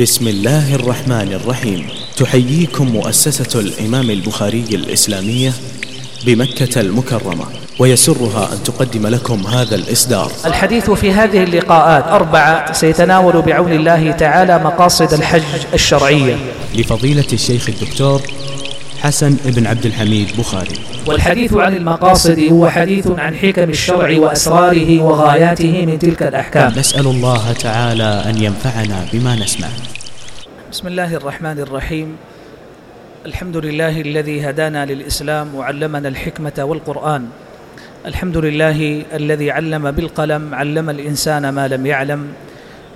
بسم الله الرحمن الرحيم. تحييكم مؤسسة الإمام البخاري الإسلامية بمكة المكرمة ويسرها أن تقدم لكم هذا الإصدار. الحديث في هذه اللقاءات أربعة سيتناول بعون الله تعالى مقاصد الحج الشرعية. لفضيلة الشيخ الدكتور حسن بن عبد الحميد بخاري. والحديث عن المقاصد هو حديث عن حكم الشرع وأسراره وغاياته من تلك الأحكام. نسأل الله تعالى أن ينفعنا بما نسمع. بسم الله الرحمن الرحيم. الحمد لله الذي هدانا للإسلام وعلمنا الحكمة والقرآن. الحمد لله الذي علم بالقلم علم الإنسان ما لم يعلم.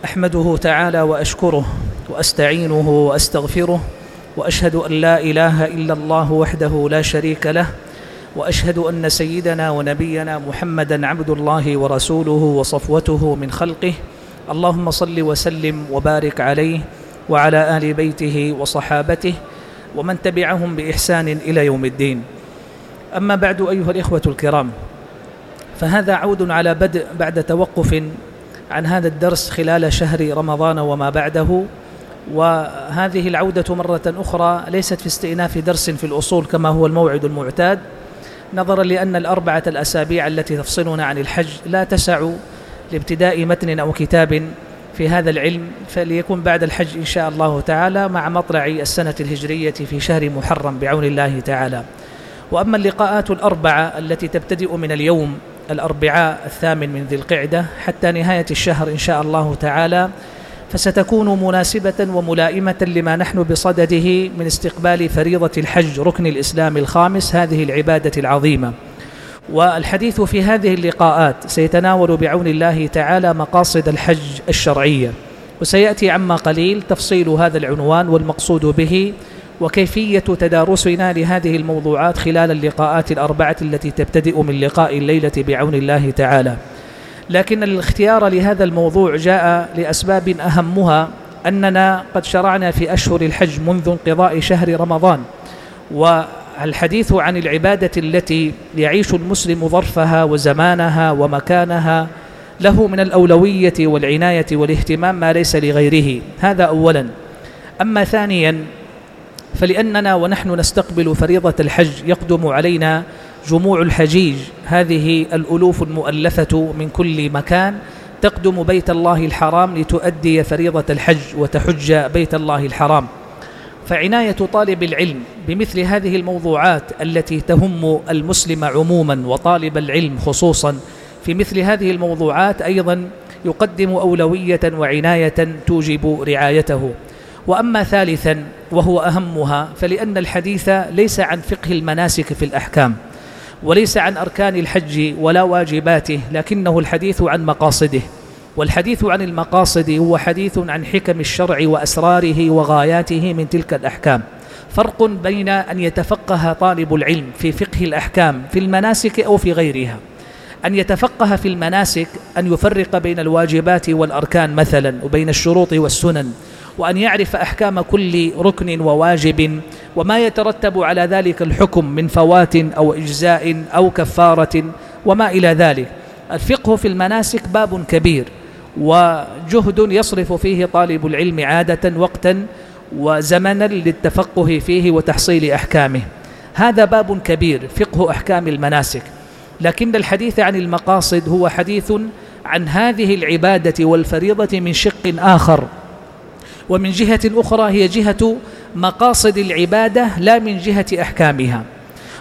أحمده تعالى وأشكره وأستعينه وأستغفره. وأشهد أن لا إله إلا الله وحده لا شريك له وأشهد أن سيدنا ونبينا محمدا عبد الله ورسوله وصفوته من خلقه. اللهم صل وسلم وبارك عليه وعلى آل بيته وصحابته ومن تبعهم بإحسان إلى يوم الدين. أما بعد أيها الإخوة الكرام فهذا عود على بدء بعد توقف عن هذا الدرس خلال شهر رمضان وما بعده. وهذه العودة مرة أخرى ليست في استئناف درس في الأصول كما هو الموعد المعتاد نظرا لأن الأربعة الأسابيع التي تفصلنا عن الحج لا تسع لابتداء متن أو كتاب في هذا العلم فليكن بعد الحج إن شاء الله تعالى مع مطلع السنة الهجرية في شهر محرم بعون الله تعالى. وأما اللقاءات الأربعة التي تبتدئ من اليوم الأربعاء الثامن من ذي القعدة حتى نهاية الشهر إن شاء الله تعالى فستكون مناسبة وملائمة لما نحن بصدده من استقبال فريضة الحج ركن الإسلام الخامس هذه العبادة العظيمة. والحديث في هذه اللقاءات سيتناول بعون الله تعالى مقاصد الحج الشرعية. وسيأتي عما قليل تفصيل هذا العنوان والمقصود به وكيفية تدارسنا لهذه الموضوعات خلال اللقاءات الأربعة التي تبتدئ من لقاء الليلة بعون الله تعالى. لكن الاختيار لهذا الموضوع جاء لأسباب أهمها أننا قد شرعنا في أشهر الحج منذ انقضاء شهر رمضان والحديث عن العبادة التي يعيش المسلم ظرفها وزمانها ومكانها له من الأولوية والعناية والاهتمام ما ليس لغيره. هذا أولا. أما ثانيا فلأننا ونحن نستقبل فريضة الحج يقدم علينا جموع الحجيج. هذه الألوف المؤلفة من كل مكان. تقدم بيت الله الحرام لتؤدي فريضة الحج وتحج بيت الله الحرام. فعناية طالب العلم بمثل هذه الموضوعات التي تهم المسلم عموما وطالب العلم خصوصا في مثل هذه الموضوعات أيضا يقدم أولوية وعناية توجب رعايته. وأما ثالثا وهو أهمها فلأن الحديث ليس عن فقه المناسك في الأحكام. وليس عن أركان الحج ولا واجباته لكنه الحديث عن مقاصده. والحديث عن المقاصد هو حديث عن حكم الشرع وأسراره وغاياته من تلك الأحكام. فرق بين أن يتفقه طالب العلم في فقه الأحكام في المناسك أو في غيرها. أن يتفقه في المناسك أن يفرق بين الواجبات والأركان مثلا وبين الشروط والسنن. وأن يعرف أحكام كل ركن وواجب وما يترتب على ذلك الحكم من فوات أو إجزاء أو كفارة وما إلى ذلك. الفقه في المناسك باب كبير وجهد يصرف فيه طالب العلم عادة وقتا وزمنا للتفقه فيه وتحصيل أحكامه. هذا باب كبير فقه أحكام المناسك. لكن الحديث عن المقاصد هو حديث عن هذه العبادة والفريضة من شق آخر. ومن جهة أخرى هي جهة مقاصد العبادة لا من جهة أحكامها.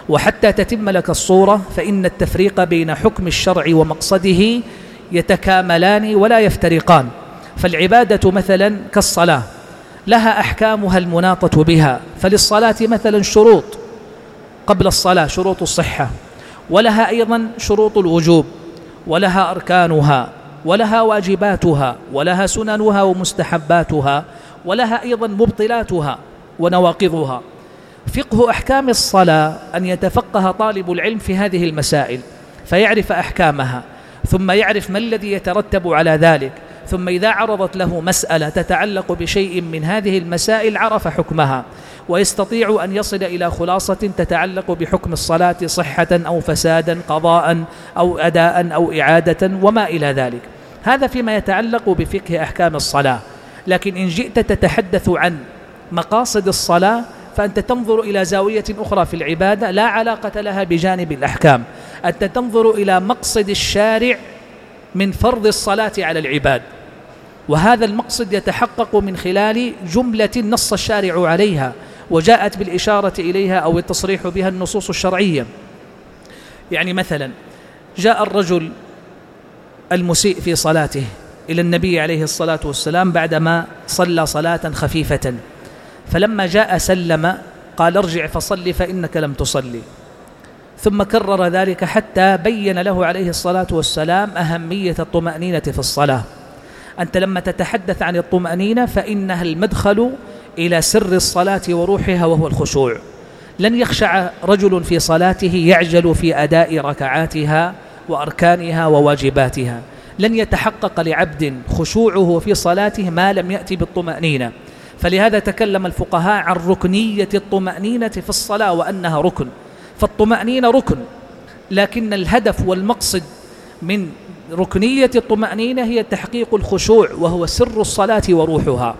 وحتى تتم لك الصورة فإن التفريق بين حكم الشرع ومقصده يتكاملان ولا يفترقان. فالعبادة مثلا كالصلاة لها أحكامها المناطة بها. فللصلاة مثلا شروط قبل الصلاة شروط الصحة. ولها أيضا شروط الوجوب ولها أركانها. ولها واجباتها ولها سننها ومستحباتها ولها أيضا مبطلاتها ونواقضها. فقه أحكام الصلاة أن يتفقه طالب العلم في هذه المسائل فيعرف أحكامها ثم يعرف ما الذي يترتب على ذلك ثم إذا عرضت له مسألة تتعلق بشيء من هذه المسائل عرف حكمها. ويستطيع أن يصل إلى خلاصة تتعلق بحكم الصلاة صحة أو فسادا قضاء أو أداء أو إعادة وما إلى ذلك. هذا فيما يتعلق بفقه أحكام الصلاة. لكن إن جئت تتحدث عن مقاصد الصلاة فأنت تنظر إلى زاوية أخرى في العبادة لا علاقة لها بجانب الأحكام. أنت تنظر إلى مقصد الشارع من فرض الصلاة على العباد. وهذا المقصد يتحقق من خلال جملة نص الشارع عليها. وجاءت بالإشارة إليها أو التصريح بها النصوص الشرعية. يعني مثلا جاء الرجل المسيء في صلاته إلى النبي عليه الصلاة والسلام بعدما صلى صلاة خفيفة. فلما جاء سلم قال ارجع فصل فإنك لم تصلي. ثم كرر ذلك حتى بين له عليه الصلاة والسلام أهمية الطمأنينة في الصلاة. أنت لما تتحدث عن الطمأنينة فإنها المدخل إلى سر الصلاة وروحها وهو الخشوع. لن يخشع رجل في صلاته يعجل في أداء ركعاتها وأركانها وواجباتها. لن يتحقق لعبد خشوعه في صلاته ما لم يأتي بالطمأنينة. فلهذا تكلم الفقهاء عن ركنية الطمأنينة في الصلاة وأنها ركن. فالطمأنينة ركن لكن الهدف والمقصد من ركنية الطمأنينة هي تحقيق الخشوع وهو سر الصلاة وروحها.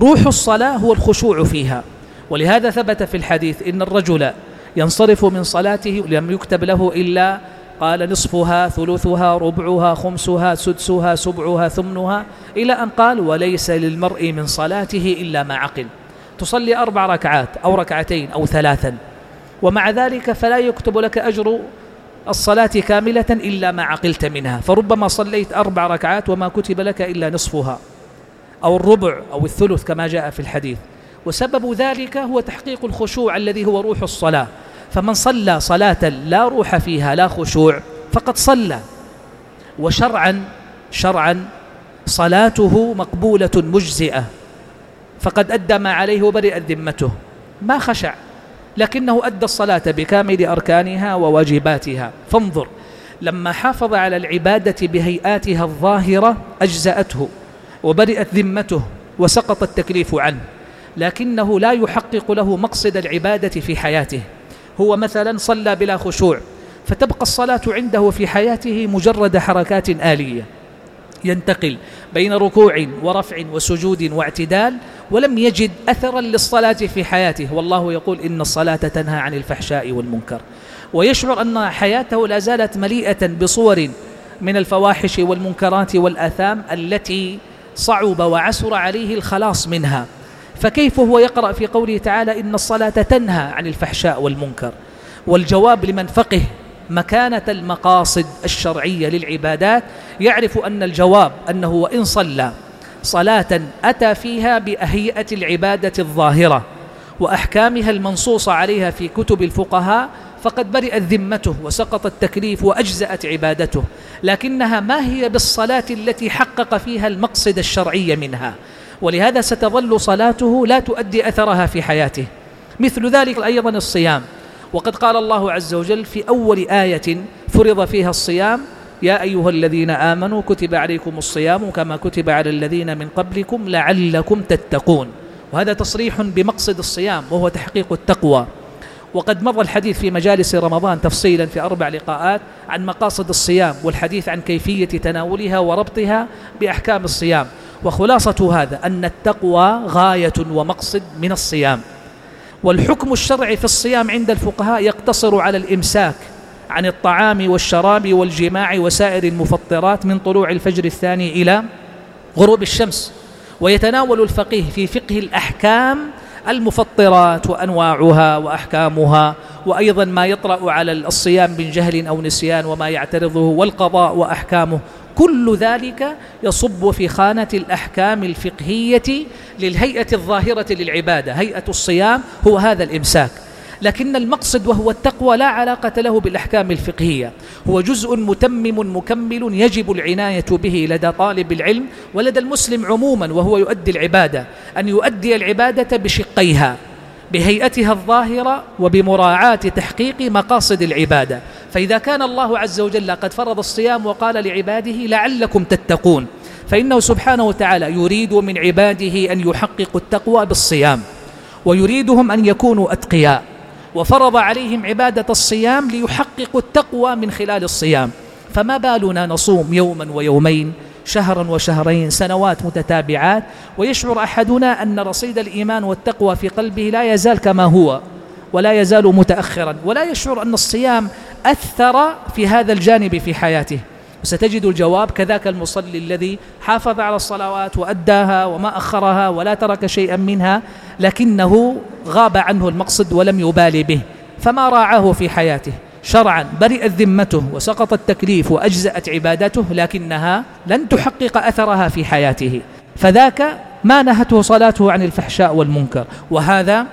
روح الصلاة هو الخشوع فيها. ولهذا ثبت في الحديث إن الرجل ينصرف من صلاته لم يكتب له إلا قال نصفها ثلثها ربعها خمسها سدسها سبعها ثمنها إلى أن قال وليس للمرء من صلاته إلا ما عقل. تصلي أربع ركعات أو ركعتين أو ثلاثا. ومع ذلك فلا يكتب لك أجر الصلاة كاملة إلا ما عقلت منها. فربما صليت أربع ركعات وما كتب لك إلا نصفها. أو الربع أو الثلث كما جاء في الحديث. وسبب ذلك هو تحقيق الخشوع الذي هو روح الصلاة. فمن صلى صلاة لا روح فيها لا خشوع فقد صلى. وشرعا شرعا صلاته مقبولة مجزئة. فقد أدى ما عليه وبرئت ذمته. ما خشع. لكنه أدى الصلاة بكامل أركانها وواجباتها. فانظر لما حافظ على العبادة بهيئاتها الظاهرة أجزأته. وبرئت ذمته وسقط التكليف عنه لكنه لا يحقق له مقصد العبادة في حياته. هو مثلا صلى بلا خشوع فتبقى الصلاة عنده في حياته مجرد حركات آلية. ينتقل بين ركوع ورفع وسجود واعتدال ولم يجد أثرا للصلاة في حياته. والله يقول إن الصلاة تنهى عن الفحشاء والمنكر. ويشعر أن حياته لا زالت مليئة بصور من الفواحش والمنكرات والآثام التي صعب وعسر عليه الخلاص منها. فكيف هو يقرأ في قوله تعالى إن الصلاة تنهى عن الفحشاء والمنكر؟ والجواب لمن فقه مكانة المقاصد الشرعية للعبادات يعرف أن الجواب أنه وإن صلى صلاة أتى فيها بأهيئة العبادة الظاهرة وأحكامها المنصوصة عليها في كتب الفقهاء فقد برئت ذمته وسقط التكليف وأجزأت عبادته لكنها ما هي بالصلاة التي حقق فيها المقصد الشرعي منها؟ ولهذا ستظل صلاته لا تؤدي أثرها في حياته. مثل ذلك أيضا الصيام. وقد قال الله عز وجل في أول آية فرض فيها الصيام يا أيها الذين آمنوا كتب عليكم الصيام كما كتب على الذين من قبلكم لعلكم تتقون وهذا تصريح بمقصد الصيام وهو تحقيق التقوى. وقد مر الحديث في مجالس رمضان تفصيلا في أربع لقاءات عن مقاصد الصيام والحديث عن كيفية تناولها وربطها بأحكام الصيام. وخلاصة هذا أن التقوى غاية ومقصد من الصيام. والحكم الشرعي في الصيام عند الفقهاء يقتصر على الإمساك عن الطعام والشراب والجماع وسائر المفطرات من طلوع الفجر الثاني إلى غروب الشمس. ويتناول الفقيه في فقه الأحكام المفطرات وأنواعها وأحكامها وأيضا ما يطرأ على الصيام من جهل أو نسيان وما يعترضه والقضاء وأحكامه. كل ذلك يصب في خانة الأحكام الفقهية للهيئة الظاهرة للعبادة. هيئة الصيام هو هذا الإمساك. لكن المقصد وهو التقوى لا علاقة له بالأحكام الفقهية. هو جزء متمم مكمل يجب العناية به لدى طالب العلم ولدى المسلم عموما وهو يؤدي العبادة. أن يؤدي العبادة بشقيها بهيئتها الظاهرة وبمراعاة تحقيق مقاصد العبادة. فإذا كان الله عز وجل قد فرض الصيام وقال لعباده لعلكم تتقون فإنه سبحانه وتعالى يريد من عباده أن يحققوا التقوى بالصيام ويريدهم أن يكونوا أتقياء. وفرض عليهم عبادة الصيام ليحققوا التقوى من خلال الصيام. فما بالنا نصوم يوما ويومين شهرا وشهرين سنوات متتابعات. ويشعر أحدنا أن رصيد الإيمان والتقوى في قلبه لا يزال كما هو ولا يزال متأخرا. ولا يشعر أن الصيام أثر في هذا الجانب في حياته. وستجد الجواب كذاك المصلي الذي حافظ على الصلوات وأداها وما أخرها ولا ترك شيئا منها لكنه غاب عنه المقصد ولم يبالي به فما راعاه في حياته. شرعا برئت ذمته وسقط التكليف وأجزأت عبادته لكنها لن تحقق أثرها في حياته. فذاك ما نهته صلاته عن الفحشاء والمنكر وهذا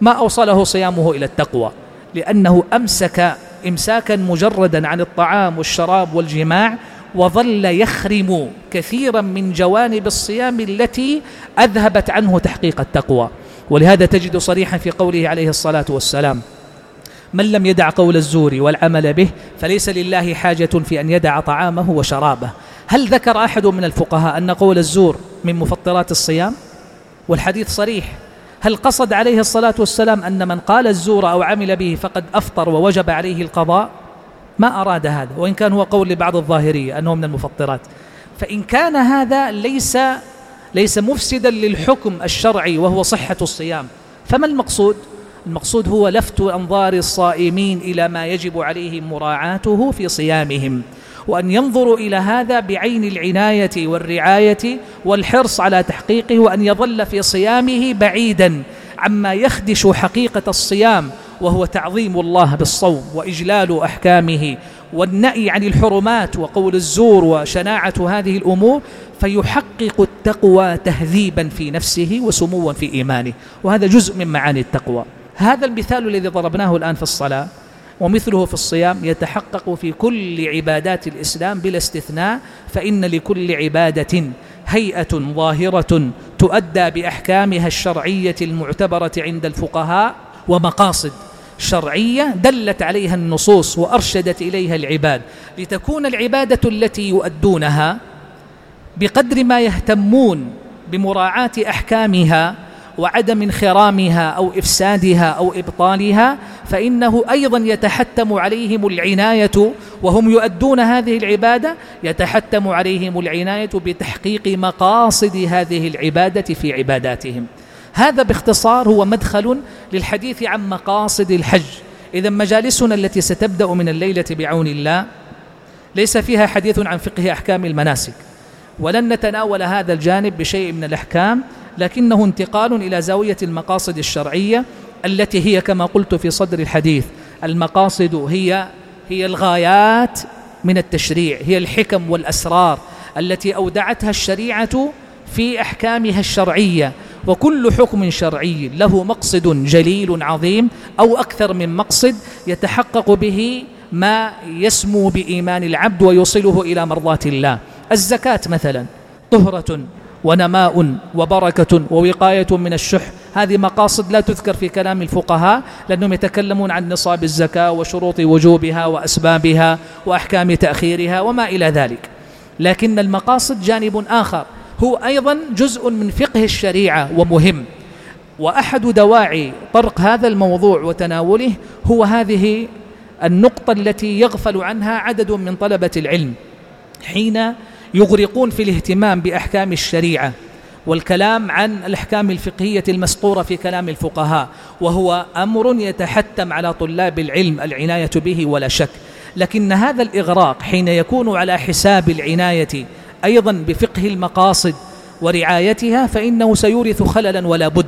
ما أوصله صيامه إلى التقوى لأنه أمسك إمساكا مجردا عن الطعام والشراب والجماع وظل يخرم كثيرا من جوانب الصيام التي أذهبت عنه تحقيق التقوى. ولهذا تجد صريحا في قوله عليه الصلاة والسلام من لم يدع قول الزور والعمل به فليس لله حاجة في أن يدع طعامه وشرابه. هل ذكر أحد من الفقهاء أن قول الزور من مفطرات الصيام؟ والحديث صريح. هل قصد عليه الصلاة والسلام أن من قال الزور أو عمل به فقد أفطر ووجب عليه القضاء؟ ما أراد هذا وإن كان هو قول لبعض الظاهرية أنه من المفطرات. فإن كان هذا ليس ليس مفسدا للحكم الشرعي وهو صحة الصيام فما المقصود؟ المقصود هو لفت أنظار الصائمين إلى ما يجب عليهم مراعاته في صيامهم. وأن ينظروا إلى هذا بعين العناية والرعاية والحرص على تحقيقه وأن يظل في صيامه بعيدا عما يخدش حقيقة الصيام وهو تعظيم الله بالصوم وإجلال أحكامه والنأي عن الحرمات وقول الزور وشناعة هذه الأمور فيحقق التقوى تهذيبا في نفسه وسموا في إيمانه وهذا جزء من معاني التقوى. هذا المثال الذي ضربناه الآن في الصلاة. ومثله في الصيام يتحقق في كل عبادات الإسلام بلا استثناء فإن لكل عبادة هيئة ظاهرة تؤدى بأحكامها الشرعية المعتبرة عند الفقهاء ومقاصد شرعية دلت عليها النصوص وأرشدت إليها العباد. لتكون العبادة التي يؤدونها بقدر ما يهتمون بمراعاة أحكامها وعدم انخرامها أو إفسادها أو إبطالها فإنه أيضا يتحتم عليهم العناية وهم يؤدون هذه العبادة يتحتم عليهم العناية بتحقيق مقاصد هذه العبادة في عباداتهم. هذا باختصار هو مدخل للحديث عن مقاصد الحج. إذا مجالسنا التي ستبدأ من الليلة بعون الله ليس فيها حديث عن فقه أحكام المناسك ولن نتناول هذا الجانب بشيء من الأحكام. لكنه انتقال إلى زاوية المقاصد الشرعية التي هي كما قلت في صدر الحديث. المقاصد هي هي الغايات من التشريع هي الحكم والأسرار التي أودعتها الشريعة في أحكامها الشرعية. وكل حكم شرعي له مقصد جليل عظيم أو أكثر من مقصد يتحقق به ما يسمو بإيمان العبد ويوصله إلى مرضاة الله. الزكاة مثلا طهرة ونماء وبركة ووقاية من الشح. هذه مقاصد لا تذكر في كلام الفقهاء لأنهم يتكلمون عن نصاب الزكاة وشروط وجوبها وأسبابها وأحكام تأخيرها وما إلى ذلك. لكن المقاصد جانب آخر هو أيضا جزء من فقه الشريعة ومهم. وأحد دواعي طرق هذا الموضوع وتناوله هو هذه النقطة التي يغفل عنها عدد من طلبة العلم. حين يغرقون في الاهتمام بأحكام الشريعة والكلام عن الأحكام الفقهية المسطورة في كلام الفقهاء وهو أمر يتحتم على طلاب العلم العناية به ولا شك. لكن هذا الإغراق حين يكون على حساب العناية أيضا بفقه المقاصد ورعايتها فإنه سيورث خللا ولا بد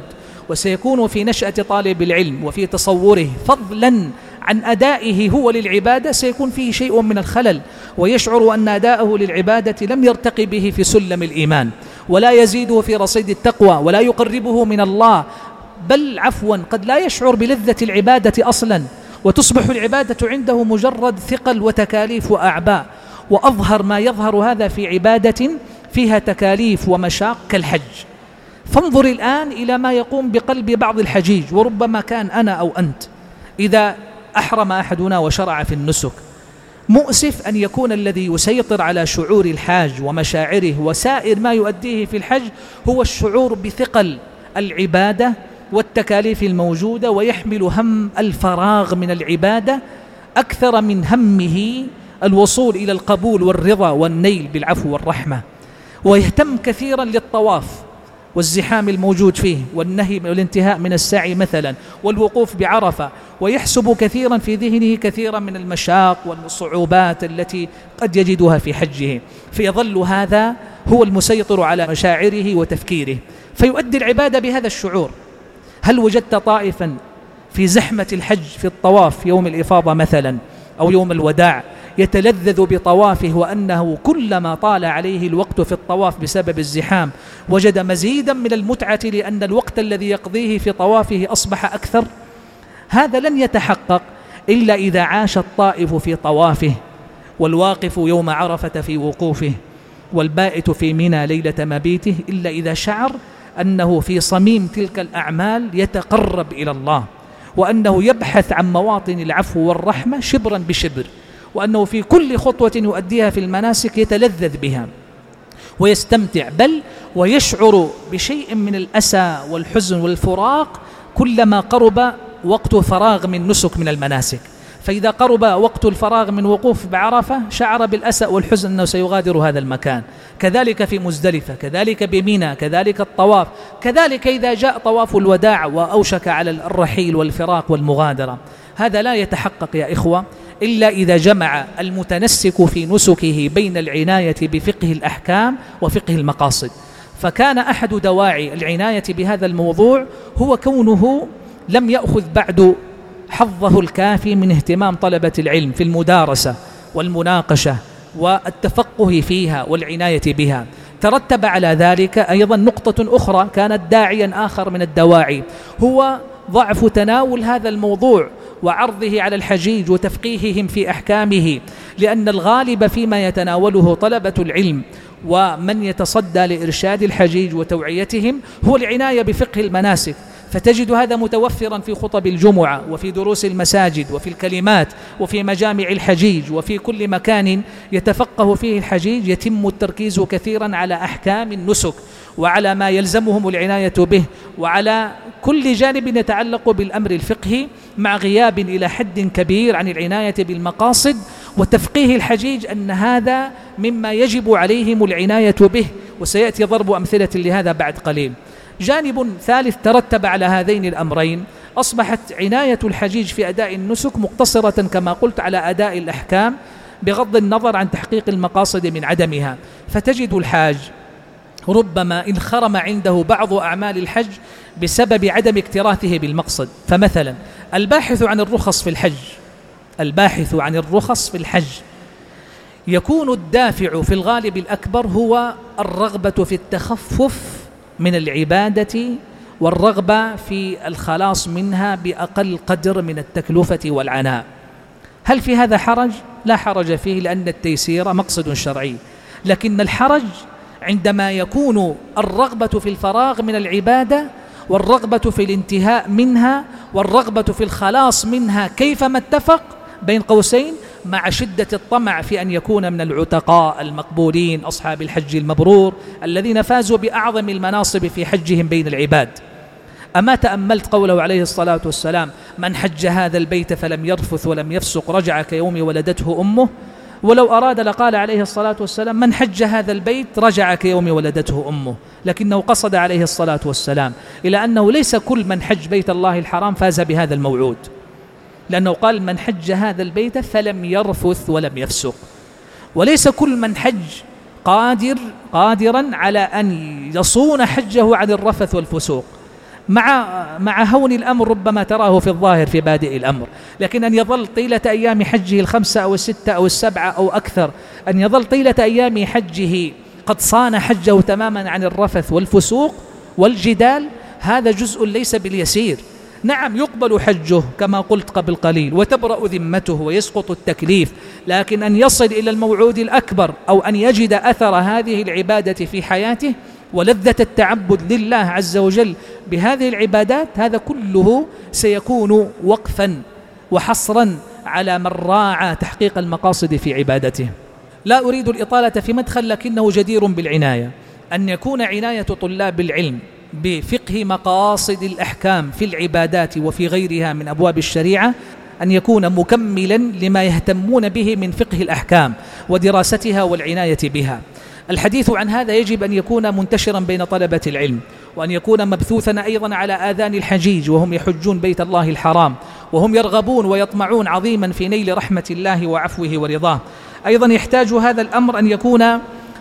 وسيكون في نشأة طالب العلم وفي تصوره فضلا عن أدائه هو للعبادة سيكون فيه شيء من الخلل. ويشعر أن أداءه للعبادة لم يرتقي به في سلم الإيمان. ولا يزيده في رصيد التقوى ولا يقربه من الله. بل عفوا قد لا يشعر بلذة العبادة أصلا. وتصبح العبادة عنده مجرد ثقل وتكاليف وأعباء. وأظهر ما يظهر هذا في عبادة فيها تكاليف ومشاق كالحج. فانظر الآن إلى ما يقوم بقلب بعض الحجيج. وربما كان أنا أو أنت. إذا أحرم أحدنا وشرع في النسك. مؤسف أن يكون الذي يسيطر على شعور الحاج ومشاعره وسائر ما يؤديه في الحج هو الشعور بثقل العبادة والتكاليف الموجودة ويحمل هم الفراغ من العبادة أكثر من همه الوصول إلى القبول والرضا والنيل بالعفو والرحمة. ويهتم كثيرا للطواف والزحام الموجود فيه والنهي والانتهاء من السعي مثلا والوقوف بعرفة ويحسب كثيرا في ذهنه كثيرا من المشاق والصعوبات التي قد يجدها في حجه. فيظل هذا هو المسيطر على مشاعره وتفكيره. فيؤدي العبادة بهذا الشعور. هل وجدت طائفا في زحمة الحج في الطواف يوم الإفاضة مثلا أو يوم الوداع يتلذذ بطوافه وأنه كلما طال عليه الوقت في الطواف بسبب الزحام وجد مزيدا من المتعة لأن الوقت الذي يقضيه في طوافه أصبح أكثر. هذا لن يتحقق إلا إذا عاش الطائف في طوافه والواقف يوم عرفة في وقوفه والبائت في منى ليلة مبيته إلا إذا شعر أنه في صميم تلك الأعمال يتقرب إلى الله وأنه يبحث عن مواطن العفو والرحمة شبرا بشبر. وأنه في كل خطوة يؤديها في المناسك يتلذذ بها ويستمتع بل ويشعر بشيء من الأسى والحزن والفراق كلما قرب وقت فراغ من نسك من المناسك. فإذا قرب وقت الفراغ من وقوف بعرفة شعر بالأسى والحزن أنه سيغادر هذا المكان. كذلك في مزدلفة كذلك بمينا كذلك الطواف كذلك إذا جاء طواف الوداع وأوشك على الرحيل والفراق والمغادرة. هذا لا يتحقق يا إخوة إلا إذا جمع المتنسك في نسكه بين العناية بفقه الأحكام وفقه المقاصد. فكان أحد دواعي العناية بهذا الموضوع هو كونه لم يأخذ بعد حظه الكافي من اهتمام طلبة العلم في المدارسة والمناقشة والتفقه فيها والعناية بها. ترتب على ذلك أيضا نقطة أخرى كانت داعيا آخر من الدواعي هو ضعف تناول هذا الموضوع وعرضه على الحجيج وتفقيههم في أحكامه لأن الغالب فيما يتناوله طلبة العلم ومن يتصدى لإرشاد الحجيج وتوعيتهم هو العناية بفقه المناسك. فتجد هذا متوفرا في خطب الجمعة وفي دروس المساجد وفي الكلمات وفي مجامع الحجيج وفي كل مكان يتفقه فيه الحجيج يتم التركيز كثيرا على أحكام النسك. وعلى ما يلزمهم العناية به وعلى كل جانب يتعلق بالأمر الفقهي مع غياب إلى حد كبير عن العناية بالمقاصد وتفقيه الحجيج أن هذا مما يجب عليهم العناية به. وسيأتي ضرب أمثلة لهذا بعد قليل. جانب ثالث ترتب على هذين الأمرين. أصبحت عناية الحجيج في أداء النسك مقتصرة كما قلت على أداء الأحكام بغض النظر عن تحقيق المقاصد من عدمها. فتجد الحاج ربما انخرم عنده بعض أعمال الحج بسبب عدم اكتراثه بالمقصد. فمثلا الباحث عن الرخص في الحج الباحث عن الرخص في الحج يكون الدافع في الغالب الأكبر هو الرغبة في التخفف من العبادة والرغبة في الخلاص منها بأقل قدر من التكلفة والعناء. هل في هذا حرج؟ لا حرج فيه لأن التيسير مقصد شرعي. لكن الحرج عندما يكون الرغبة في الفراغ من العبادة والرغبة في الانتهاء منها والرغبة في الخلاص منها كيفما اتفق بين قوسين؟ مع شدة الطمع في أن يكون من العتقاء المقبولين أصحاب الحج المبرور الذين فازوا بأعظم المناصب في حجهم بين العباد. أما تأملت قوله عليه الصلاة والسلام من حج هذا البيت فلم يرفث ولم يفسق رجع كيوم ولدته أمه. ولو أراد لقال عليه الصلاة والسلام من حج هذا البيت رجع كيوم ولدته أمه. لكنه قصد عليه الصلاة والسلام. إلى أنه ليس كل من حج بيت الله الحرام فاز بهذا الموعود. لأنه قال من حج هذا البيت فلم يرفث ولم يفسق. وليس كل من حج قادر قادرا على أن يصون حجه عن الرفث والفسوق. مع مع هون الأمر ربما تراه في الظاهر في بادئ الأمر. لكن أن يظل طيلة أيام حجه الخمسة أو الستة أو السبعة أو أكثر أن يظل طيلة أيام حجه قد صان حجه تماما عن الرفث والفسوق والجدال هذا جزء ليس باليسير. نعم يقبل حجه كما قلت قبل قليل وتبرأ ذمته ويسقط التكليف لكن أن يصل إلى الموعود الأكبر أو أن يجد أثر هذه العبادة في حياته ولذة التعبد لله عز وجل بهذه العبادات هذا كله سيكون وقفا وحصرا على من راعى تحقيق المقاصد في عبادته. لا أريد الإطالة في مدخل لكنه جدير بالعناية. أن يكون عناية طلاب العلم بفقه مقاصد الأحكام في العبادات وفي غيرها من أبواب الشريعة أن يكون مكملا لما يهتمون به من فقه الأحكام ودراستها والعناية بها. الحديث عن هذا يجب أن يكون منتشرا بين طلبة العلم وأن يكون مبثوثا أيضا على آذان الحجيج وهم يحجون بيت الله الحرام وهم يرغبون ويطمعون عظيما في نيل رحمة الله وعفوه ورضاه. أيضا يحتاج هذا الأمر أن يكون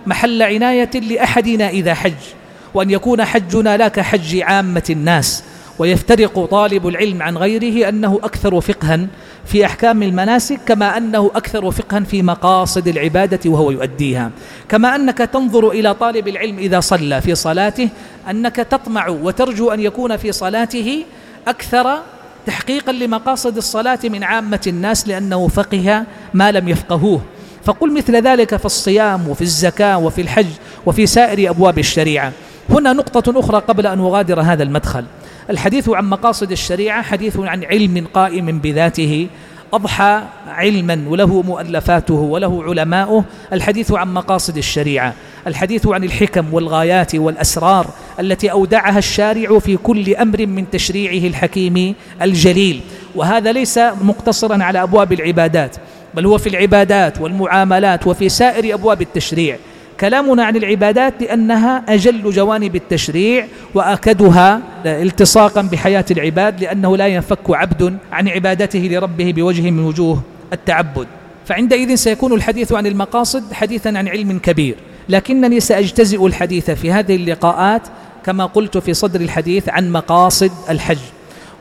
محل عناية لأحدنا إذا حج. وأن يكون حجنا لا كحج عامة الناس. ويفترق طالب العلم عن غيره أنه أكثر فقها في أحكام المناسك كما أنه أكثر فقها في مقاصد العبادة وهو يؤديها. كما أنك تنظر إلى طالب العلم إذا صلى في صلاته أنك تطمع وترجو أن يكون في صلاته أكثر تحقيقا لمقاصد الصلاة من عامة الناس لأنه فقه ما لم يفقهوه. فقل مثل ذلك في الصيام وفي الزكاة وفي الحج وفي سائر أبواب الشريعة. هنا نقطة أخرى قبل أن أغادر هذا المدخل. الحديث عن مقاصد الشريعة حديث عن علم قائم بذاته أضحى علما وله مؤلفاته وله علماؤه. الحديث عن مقاصد الشريعة الحديث عن الحكم والغايات والأسرار التي أودعها الشارع في كل أمر من تشريعه الحكيم الجليل. وهذا ليس مقتصرا على أبواب العبادات بل هو في العبادات والمعاملات وفي سائر أبواب التشريع. كلامنا عن العبادات لأنها أجل جوانب التشريع وأكدها التصاقا بحياة العباد لأنه لا ينفك عبد عن عبادته لربه بوجه من وجوه التعبد. فعندئذ سيكون الحديث عن المقاصد حديثا عن علم كبير. لكنني سأجتزئ الحديث في هذه اللقاءات كما قلت في صدر الحديث عن مقاصد الحج.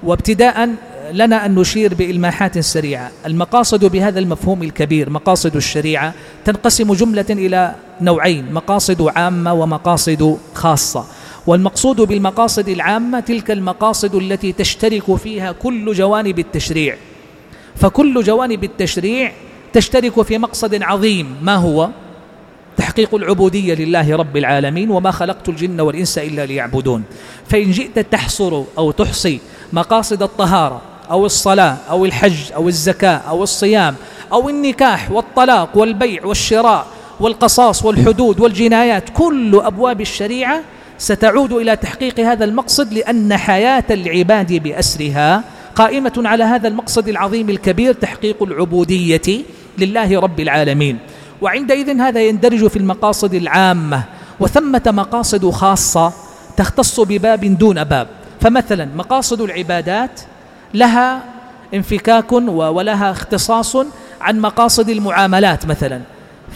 وابتداء لنا أن نشير بإلماحات سريعة. المقاصد بهذا المفهوم الكبير مقاصد الشريعة تنقسم جملة إلى نوعين مقاصد عامة ومقاصد خاصة. والمقصود بالمقاصد العامة تلك المقاصد التي تشترك فيها كل جوانب التشريع. فكل جوانب التشريع تشترك في مقصد عظيم ما هو؟ تحقيق العبودية لله رب العالمين وما خلقت الجن والإنس إلا ليعبدون. فإن جئت تحصر أو تحصي مقاصد الطهارة أو الصلاة أو الحج أو الزكاة أو الصيام أو النكاح والطلاق والبيع والشراء والقصاص والحدود والجنايات كل أبواب الشريعة ستعود إلى تحقيق هذا المقصد لأن حياة العباد بأسرها قائمة على هذا المقصد العظيم الكبير تحقيق العبودية لله رب العالمين. وعندئذ هذا يندرج في المقاصد العامة وثمة مقاصد خاصة تختص بباب دون باب. فمثلا مقاصد العبادات لها انفكاك ولها اختصاص عن مقاصد المعاملات مثلا.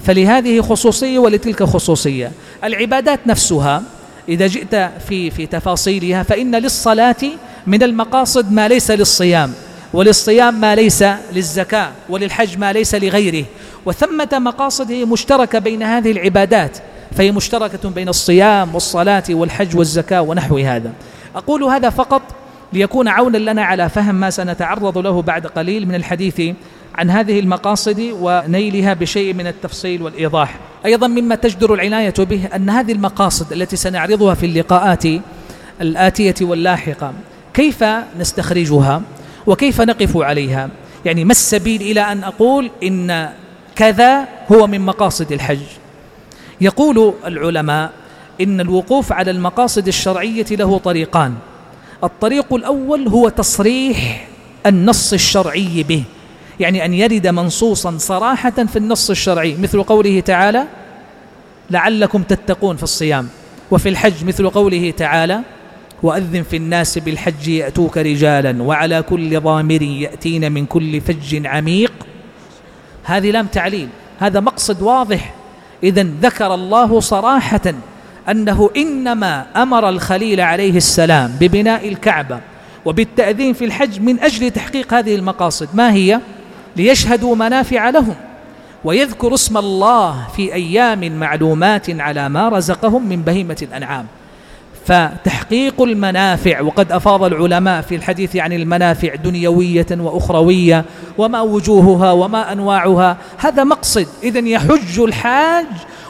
فلهذه خصوصية ولتلك خصوصية. العبادات نفسها إذا جئت في في تفاصيلها فإن للصلاة من المقاصد ما ليس للصيام وللصيام ما ليس للزكاة وللحج ما ليس لغيره. وثمة مقاصد هي مشتركة بين هذه العبادات فهي مشتركة بين الصيام والصلاة والحج والزكاة ونحو هذا. أقول هذا فقط ليكون عونا لنا على فهم ما سنتعرض له بعد قليل من الحديث عن هذه المقاصد ونيلها بشيء من التفصيل والإيضاح. أيضا مما تجدر العناية به أن هذه المقاصد التي سنعرضها في اللقاءات الآتية واللاحقة كيف نستخرجها وكيف نقف عليها؟ يعني ما السبيل إلى أن أقول إن كذا هو من مقاصد الحج. يقول العلماء إن الوقوف على المقاصد الشرعية له طريقان. الطريق الأول هو تصريح النص الشرعي به. يعني أن يرد منصوصا صراحة في النص الشرعي مثل قوله تعالى لعلكم تتقون في الصيام. وفي الحج مثل قوله تعالى وأذن في الناس بالحج يأتوك رجالا وعلى كل ضامر يأتين من كل فج عميق. هذه لام تعليل. هذا مقصد واضح. إذا ذكر الله صراحة أنه إنما أمر الخليل عليه السلام ببناء الكعبة وبالتأذين في الحج من أجل تحقيق هذه المقاصد. ما هي؟ ليشهدوا منافع لهم ويذكر اسم الله في أيام معلومات على ما رزقهم من بهيمة الأنعام. فتحقيق المنافع وقد أفاض العلماء في الحديث عن المنافع دنيوية وأخروية وما وجوهها وما أنواعها. هذا مقصد. إذن يحج الحاج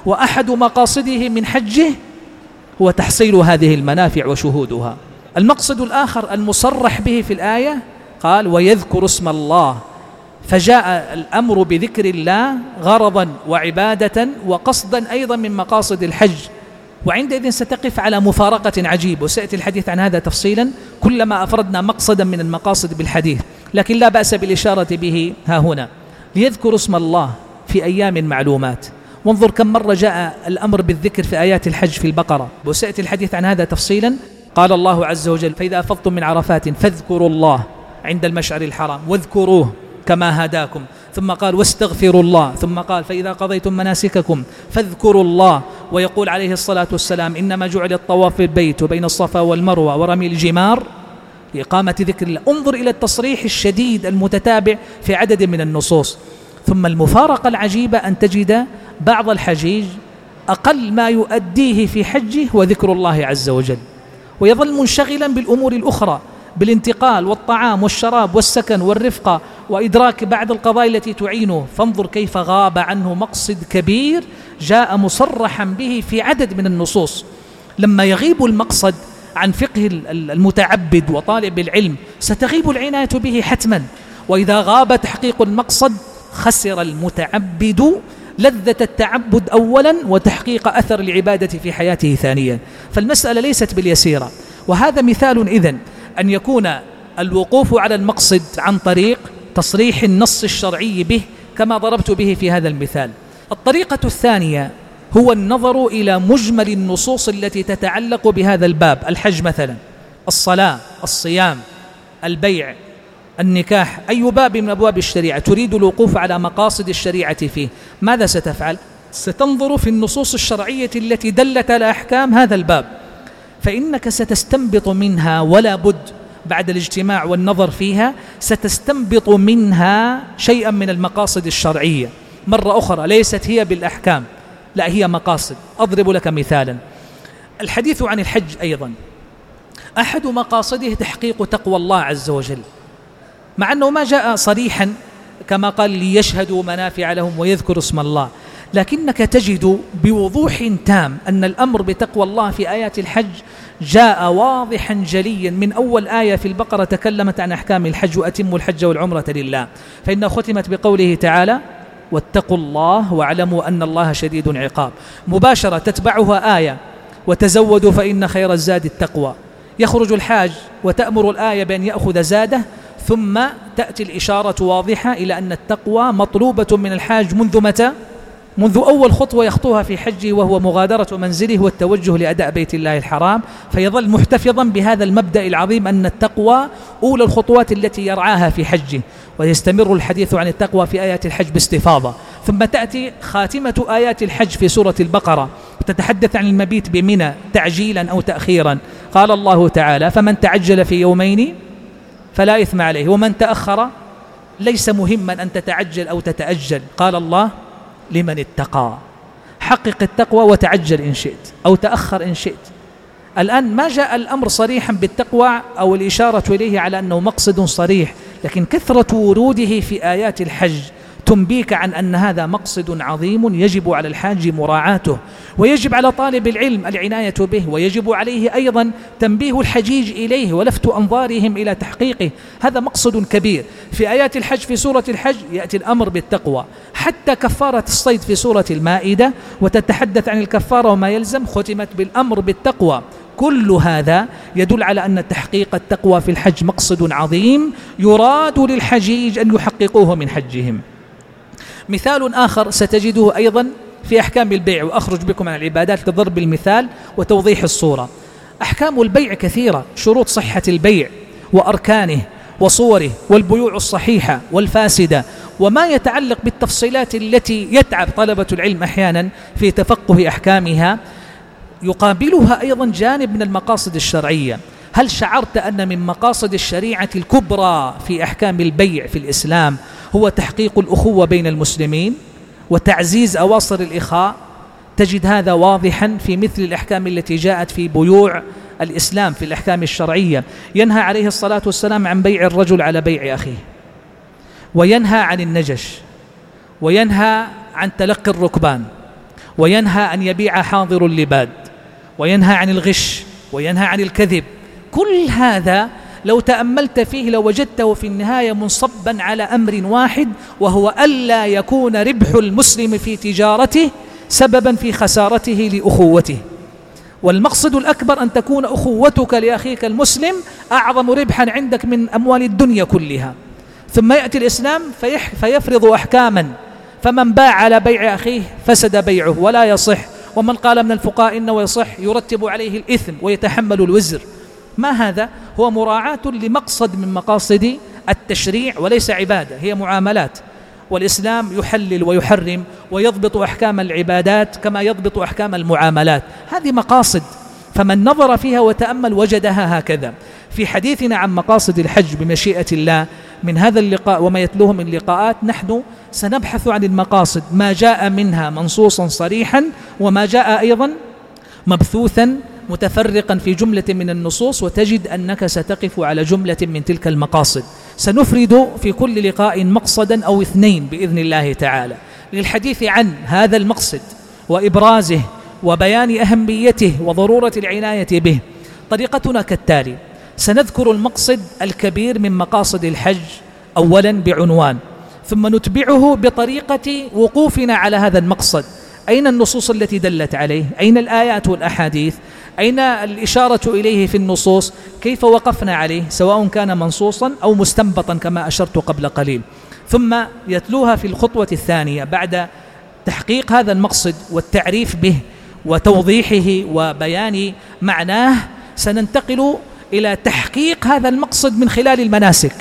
وأحد مقاصده من حجه هو تحصيل هذه المنافع وشهودها. المقصد الآخر المصرح به في الآية قال ويذكر اسم الله فجاء الأمر بذكر الله غرضا وعبادة وقصدا أيضا من مقاصد الحج. وعندئذ ستقف على مفارقة عجيبة وسيأتي الحديث عن هذا تفصيلا. كلما أفردنا مقصدا من المقاصد بالحديث لكن لا بأس بالإشارة به ها هنا. ليذكروا اسم الله في أيام معلومات. وانظر كم مرة جاء الأمر بالذكر في آيات الحج في البقرة. وسيأتي الحديث عن هذا تفصيلا. قال الله عز وجل فإذا أفضتم من عرفات فاذكروا الله عند المشعر الحرام واذكروه كما هداكم. ثم قال واستغفروا الله. ثم قال فإذا قضيتم مناسككم فاذكروا الله. ويقول عليه الصلاة والسلام إنما جعل الطواف في البيت وبين الصفا والمروة ورمي الجمار لإقامة ذكر الله. انظر إلى التصريح الشديد المتتابع في عدد من النصوص. ثم المفارقة العجيبة أن تجد بعض الحجيج أقل ما يؤديه في حجه وذكر الله عز وجل. ويظل منشغلا بالأمور الأخرى. بالانتقال والطعام والشراب والسكن والرفقة وإدراك بعض القضايا التي تعينه. فانظر كيف غاب عنه مقصد كبير جاء مصرحا به في عدد من النصوص. لما يغيب المقصد عن فقه المتعبد وطالب العلم ستغيب العناية به حتما. وإذا غاب تحقيق المقصد خسر المتعبد لذة التعبد أولا وتحقيق أثر العبادة في حياته ثانيا. فالمسألة ليست باليسيرة. وهذا مثال إذن. أن يكون الوقوف على المقصد عن طريق تصريح النص الشرعي به كما ضربت به في هذا المثال. الطريقة الثانية هو النظر إلى مجمل النصوص التي تتعلق بهذا الباب. الحج مثلا الصلاة الصيام البيع النكاح أي باب من أبواب الشريعة تريد الوقوف على مقاصد الشريعة فيه. ماذا ستفعل؟ ستنظر في النصوص الشرعية التي دلت على أحكام هذا الباب. فإنك ستستنبط منها ولا بد بعد الاجتماع والنظر فيها ستستنبط منها شيئا من المقاصد الشرعية. مرة أخرى ليست هي بالأحكام. لا هي مقاصد. أضرب لك مثالا. الحديث عن الحج أيضا. أحد مقاصده تحقيق تقوى الله عز وجل. مع أنه ما جاء صريحا كما قال ليشهدوا منافع لهم ويذكروا اسم الله. لكنك تجد بوضوح تام أن الأمر بتقوى الله في آيات الحج جاء واضحا جليا من أول آية في البقرة تكلمت عن أحكام الحج وأتموا الحج والعمرة لله. فإنها ختمت بقوله تعالى واتقوا الله واعلموا أن الله شديد العقاب. مباشرة تتبعها آية وتزودوا فإن خير الزاد التقوى. يخرج الحاج وتأمر الآية بأن يأخذ زاده ثم تأتي الإشارة واضحة إلى أن التقوى مطلوبة من الحاج منذ متى؟ منذ أول خطوة يخطوها في حجه وهو مغادرة منزله والتوجه لأداء بيت الله الحرام فيظل محتفظا بهذا المبدأ العظيم أن التقوى أولى الخطوات التي يرعاها في حجه ويستمر الحديث عن التقوى في آيات الحج باستفاضة. ثم تأتي خاتمة آيات الحج في سورة البقرة وتتحدث عن المبيت بمنى تعجيلا أو تأخيرا. قال الله تعالى فمن تعجل في يومين فلا إثم عليه ومن تأخر ليس مهما أن تتعجل أو تتأجل. قال الله لمن اتقى. حقق التقوى وتعجل إن شئت أو تأخر إن شئت. الآن ما جاء الأمر صريحا بالتقوى أو الإشارة إليه على أنه مقصد صريح لكن كثرة وروده في آيات الحج تنبيك عن أن هذا مقصد عظيم يجب على الحاج مراعاته ويجب على طالب العلم العناية به ويجب عليه أيضا تنبيه الحجيج إليه ولفت أنظارهم إلى تحقيقه. هذا مقصد كبير. في آيات الحج في سورة الحج يأتي الأمر بالتقوى. حتى كفارة الصيد في سورة المائدة وتتحدث عن الكفارة وما يلزم ختمت بالأمر بالتقوى. كل هذا يدل على أن تحقيق التقوى في الحج مقصد عظيم يراد للحجيج أن يحققوه من حجهم. مثال آخر ستجده أيضا في أحكام البيع وأخرج بكم عن العبادات لضرب المثال وتوضيح الصورة. أحكام البيع كثيرة شروط صحة البيع وأركانه وصوره والبيوع الصحيحة والفاسدة وما يتعلق بالتفصيلات التي يتعب طلبة العلم أحيانا في تفقه أحكامها. يقابلها أيضا جانب من المقاصد الشرعية. هل شعرت أن من مقاصد الشريعة الكبرى في أحكام البيع في الإسلام هو تحقيق الأخوة بين المسلمين وتعزيز أواصر الإخاء. تجد هذا واضحا في مثل الأحكام التي جاءت في بيوع الإسلام في الأحكام الشرعية. ينهى عليه الصلاة والسلام عن بيع الرجل على بيع أخيه. وينهى عن النجش. وينهى عن تلقي الركبان. وينهى أن يبيع حاضر اللباد. وينهى عن الغش. وينهى عن الكذب. كل هذا لو تأملت فيه لوجدته في النهاية منصبا على أمر واحد وهو ألا يكون ربح المسلم في تجارته سببا في خسارته لأخوته. والمقصد الأكبر أن تكون أخوتك لأخيك المسلم أعظم ربحا عندك من أموال الدنيا كلها. ثم يأتي الإسلام فيفرض أحكاما. فمن باع على بيع أخيه فسد بيعه ولا يصح. ومن قال من الفقهاء إنه يصح يرتب عليه الإثم ويتحمل الوزر. ما هذا؟ هو مراعاة لمقصد من مقاصد التشريع وليس عبادة هي معاملات. والإسلام يحلل ويحرم ويضبط أحكام العبادات كما يضبط أحكام المعاملات. هذه مقاصد فمن نظر فيها وتأمل وجدها هكذا. في حديثنا عن مقاصد الحج بمشيئة الله من هذا اللقاء وما يتلوه من لقاءات نحن سنبحث عن المقاصد. ما جاء منها منصوصا صريحا وما جاء أيضا مبثوثا متفرقا في جملة من النصوص وتجد أنك ستقف على جملة من تلك المقاصد. سنفرد في كل لقاء مقصدا أو اثنين بإذن الله تعالى. للحديث عن هذا المقصد وإبرازه وبيان أهميته وضرورة العناية به طريقتنا كالتالي. سنذكر المقصد الكبير من مقاصد الحج أولا بعنوان ثم نتبعه بطريقة وقوفنا على هذا المقصد. أين النصوص التي دلت عليه؟ أين الآيات والأحاديث؟ أين الإشارة إليه في النصوص؟ كيف وقفنا عليه؟ سواء كان منصوصا أو مستنبطا كما أشرت قبل قليل. ثم يتلوها في الخطوة الثانية بعد تحقيق هذا المقصد والتعريف به وتوضيحه وبيان معناه سننتقل إلى تحقيق هذا المقصد من خلال المناسك.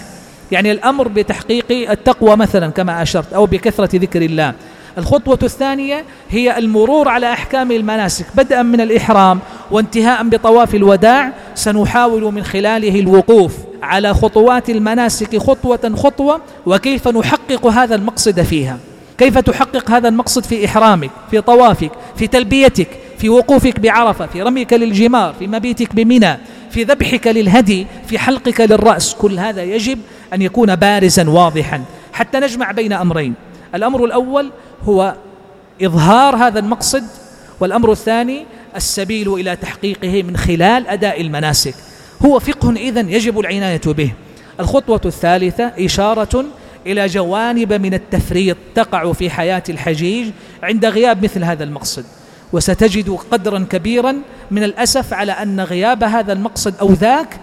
يعني الأمر بتحقيق التقوى مثلا كما أشرت أو بكثرة ذكر الله. الخطوة الثانية هي المرور على أحكام المناسك بدءا من الإحرام وانتهاء بطواف الوداع سنحاول من خلاله الوقوف على خطوات المناسك خطوة خطوة وكيف نحقق هذا المقصد فيها؟ كيف تحقق هذا المقصد في إحرامك في طوافك في تلبيتك في وقوفك بعرفة في رميك للجمار في مبيتك بمنى في ذبحك للهدي في حلقك للرأس؟ كل هذا يجب أن يكون بارزا واضحا حتى نجمع بين أمرين. الأمر الأول هو إظهار هذا المقصد والأمر الثاني السبيل إلى تحقيقه من خلال أداء المناسك. هو فقه إذن يجب العناية به. الخطوة الثالثة إشارة إلى جوانب من التفريط تقع في حياة الحجيج عند غياب مثل هذا المقصد. وستجد قدرا كبيرا من الأسف على أن غياب هذا المقصد أو ذاك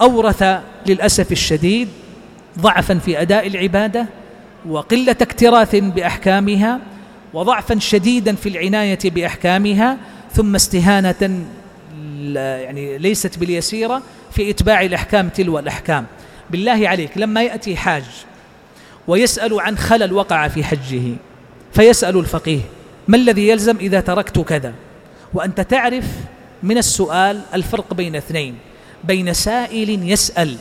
أورث للأسف الشديد ضعفا في أداء العبادة وقلة اكتراث بأحكامها وضعفا شديدا في العناية بأحكامها ثم استهانة يعني ليست باليسيرة في إتباع الأحكام تلو الأحكام. بالله عليك لما يأتي حاج ويسأل عن خلل وقع في حجه فيسأل الفقيه ما الذي يلزم إذا تركت كذا؟ وأنت تعرف من السؤال الفرق بين اثنين بين سائل يسأل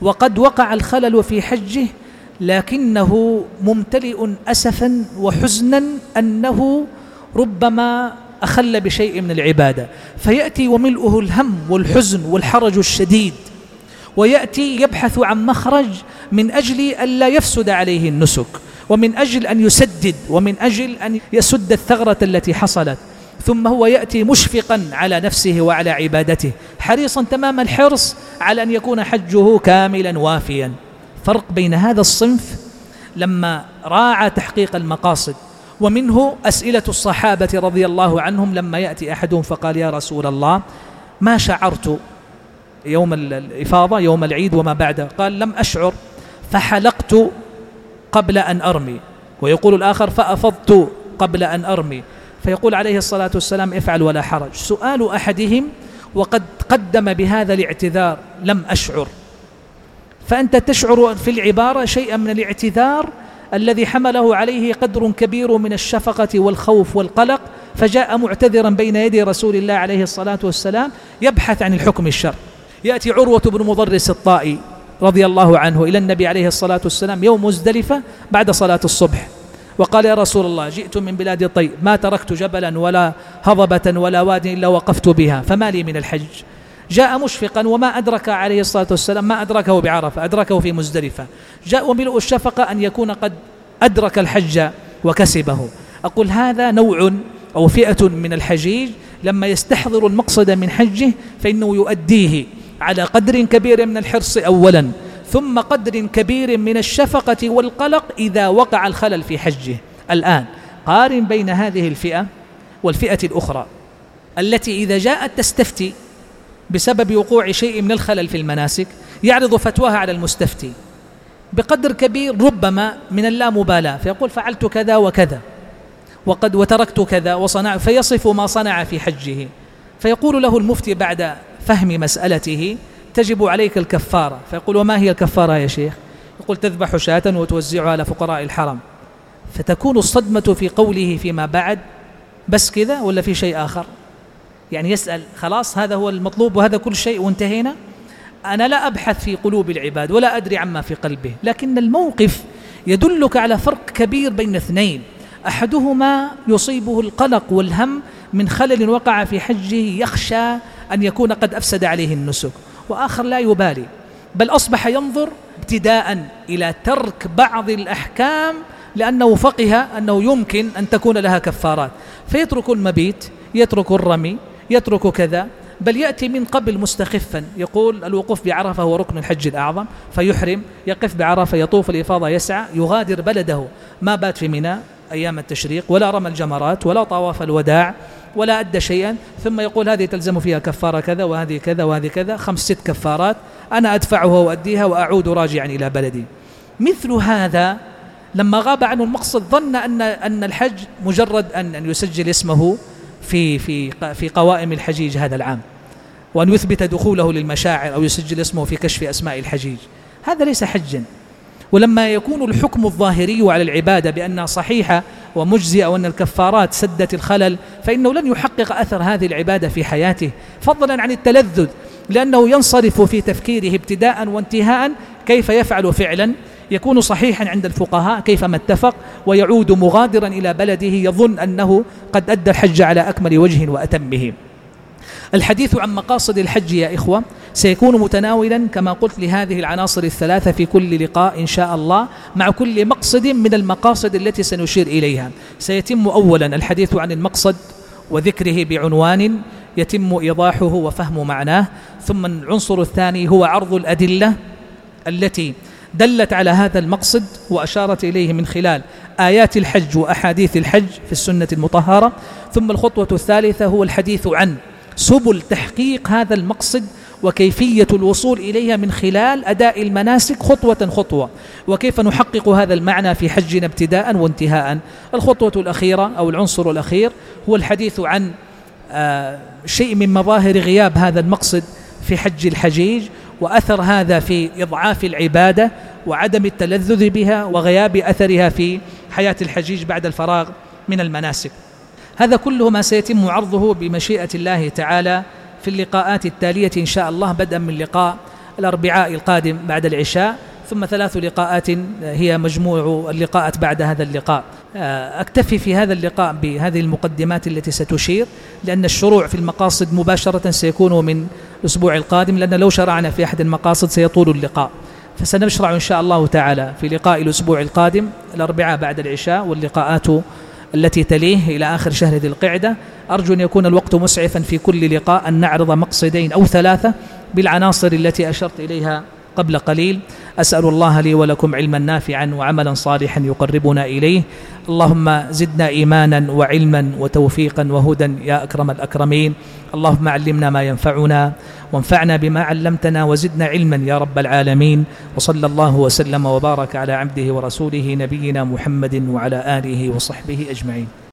وقد وقع الخلل في حجه لكنه ممتلئ أسفا وحزنا أنه ربما أخل بشيء من العبادة. فيأتي وملؤه الهم والحزن والحرج الشديد ويأتي يبحث عن مخرج من أجل أن لا يفسد عليه النسك ومن أجل أن يسدد ومن أجل أن يسد الثغرة التي حصلت. ثم هو يأتي مشفقا على نفسه وعلى عبادته حريصا تمام الحرص على أن يكون حجه كاملا وافيا. فرق بين هذا الصنف لما راعى تحقيق المقاصد ومنه أسئلة الصحابة رضي الله عنهم لما يأتي أحدهم فقال يا رسول الله ما شعرت يوم الإفاضة يوم العيد وما بعده؟ قال لم أشعر فحلقت قبل أن أرمي. ويقول الآخر فأفضت قبل أن أرمي. فيقول عليه الصلاة والسلام افعل ولا حرج. سؤال أحدهم وقد قدم بهذا الاعتذار لم أشعر. فأنت تشعر في العبارة شيئا من الاعتذار الذي حمله عليه قدر كبير من الشفقة والخوف والقلق فجاء معتذرا بين يدي رسول الله عليه الصلاة والسلام يبحث عن الحكم الشر. يأتي عروة بن مضرس الطائي رضي الله عنه إلى النبي عليه الصلاة والسلام يوم مزدلفة بعد صلاة الصبح وقال يا رسول الله جئت من بلاد الطيب ما تركت جبلا ولا هضبة ولا واد إلا وقفت بها فما لي من الحج؟ جاء مشفقا وما أدرك عليه الصلاة والسلام ما أدركه بعرفة أدركه في مزدلفة. جاء وملء الشفقة أن يكون قد أدرك الحج وكسبه. أقول هذا نوع أو فئة من الحجيج لما يستحضر المقصد من حجه فإنه يؤديه على قدر كبير من الحرص أولا ثم قدر كبير من الشفقة والقلق إذا وقع الخلل في حجه. الآن قارن بين هذه الفئة والفئة الأخرى التي إذا جاءت تستفتي بسبب وقوع شيء من الخلل في المناسك يعرض فتواها على المستفتي. بقدر كبير ربما من اللامبالاة فيقول فعلت كذا وكذا وقد وتركت كذا وصنع فيصف ما صنع في حجه. فيقول له المفتي بعد فهم مسألته تجب عليك الكفارة. فيقول وما هي الكفارة يا شيخ؟ يقول تذبح شاة وتوزعها على فقراء الحرم. فتكون الصدمة في قوله فيما بعد بس كذا ولا في شيء آخر؟ يعني يسأل خلاص هذا هو المطلوب وهذا كل شيء وانتهينا؟ أنا لا أبحث في قلوب العباد ولا أدري عما في قلبه لكن الموقف يدلك على فرق كبير بين اثنين. أحدهما يصيبه القلق والهم من خلل وقع في حجه يخشى أن يكون قد أفسد عليه النسك وآخر لا يبالي بل أصبح ينظر ابتداء إلى ترك بعض الأحكام لأنه فقه أنه يمكن أن تكون لها كفارات. فيترك المبيت يترك الرمي يترك كذا بل يأتي من قبل مستخفا. يقول الوقوف بعرفة هو ركن الحج الأعظم فيحرم يقف بعرفة يطوف الإفاضة يسعى يغادر بلده. ما بات في منى أيام التشريق ولا رمى الجمرات ولا طواف الوداع ولا أدى شيئا. ثم يقول هذه تلزم فيها كفارة كذا وهذه كذا وهذه كذا. خمس ست كفارات أنا أدفعها وأديها وأعود راجعا إلى بلدي. مثل هذا لما غاب عنه المقصد ظن أن أن الحج مجرد أن أن يسجل اسمه في في في قوائم الحجيج هذا العام وأن يثبت دخوله للمشاعر أو يسجل اسمه في كشف أسماء الحجيج. هذا ليس حجا. ولما يكون الحكم الظاهري على العبادة بأنها صحيحة ومجزئة وأن الكفارات سدت الخلل فإنه لن يحقق أثر هذه العبادة في حياته فضلا عن التلذذ لأنه ينصرف في تفكيره ابتداء وانتهاء كيف يفعل فعلا يكون صحيحا عند الفقهاء كيفما اتفق ويعود مغادرا إلى بلده يظن أنه قد أدى الحج على أكمل وجه وأتمه. الحديث عن مقاصد الحج يا إخوة سيكون متناولا كما قلت لهذه العناصر الثلاثة في كل لقاء إن شاء الله مع كل مقصد من المقاصد التي سنشير إليها. سيتم أولا الحديث عن المقصد وذكره بعنوان يتم إيضاحه وفهم معناه ثم العنصر الثاني هو عرض الأدلة التي دلت على هذا المقصد وأشارت إليه من خلال آيات الحج وأحاديث الحج في السنة المطهرة. ثم الخطوة الثالثة هو الحديث عن سبل تحقيق هذا المقصد وكيفية الوصول إليها من خلال أداء المناسك خطوة خطوة. وكيف نحقق هذا المعنى في حجنا ابتداء وانتهاء. الخطوة الأخيرة أو العنصر الأخير هو الحديث عن آه، شيء من مظاهر غياب هذا المقصد في حج الحجيج. وأثر هذا في إضعاف العبادة وعدم التلذذ بها وغياب أثرها في حياة الحجيج بعد الفراغ من المناسك. هذا كله ما سيتم عرضه بمشيئة الله تعالى في اللقاءات التالية إن شاء الله بدءا من لقاء الأربعاء القادم بعد العشاء ثم ثلاث لقاءات هي مجموع اللقاءات بعد هذا اللقاء. أكتفي في هذا اللقاء بهذه المقدمات التي ستشير لأن الشروع في المقاصد مباشرة سيكون من الأسبوع القادم لأن لو شرعنا في أحد المقاصد سيطول اللقاء. فسنشرع إن شاء الله تعالى في لقاء الأسبوع القادم الأربعاء بعد العشاء واللقاءات التي تليه إلى آخر شهر ذي القعدة. أرجو أن يكون الوقت مسعفا في كل لقاء أن نعرض مقصدين أو ثلاثة بالعناصر التي أشرت إليها قبل قليل. أسأل الله لي ولكم علما نافعا وعملا صالحا يقربنا إليه. اللهم زدنا إيمانا وعلما وتوفيقا وهدى يا أكرم الأكرمين. اللهم علمنا ما ينفعنا وانفعنا بما علمتنا وزدنا علما يا رب العالمين. وصلى الله وسلم وبارك على عبده ورسوله نبينا محمد وعلى آله وصحبه أجمعين.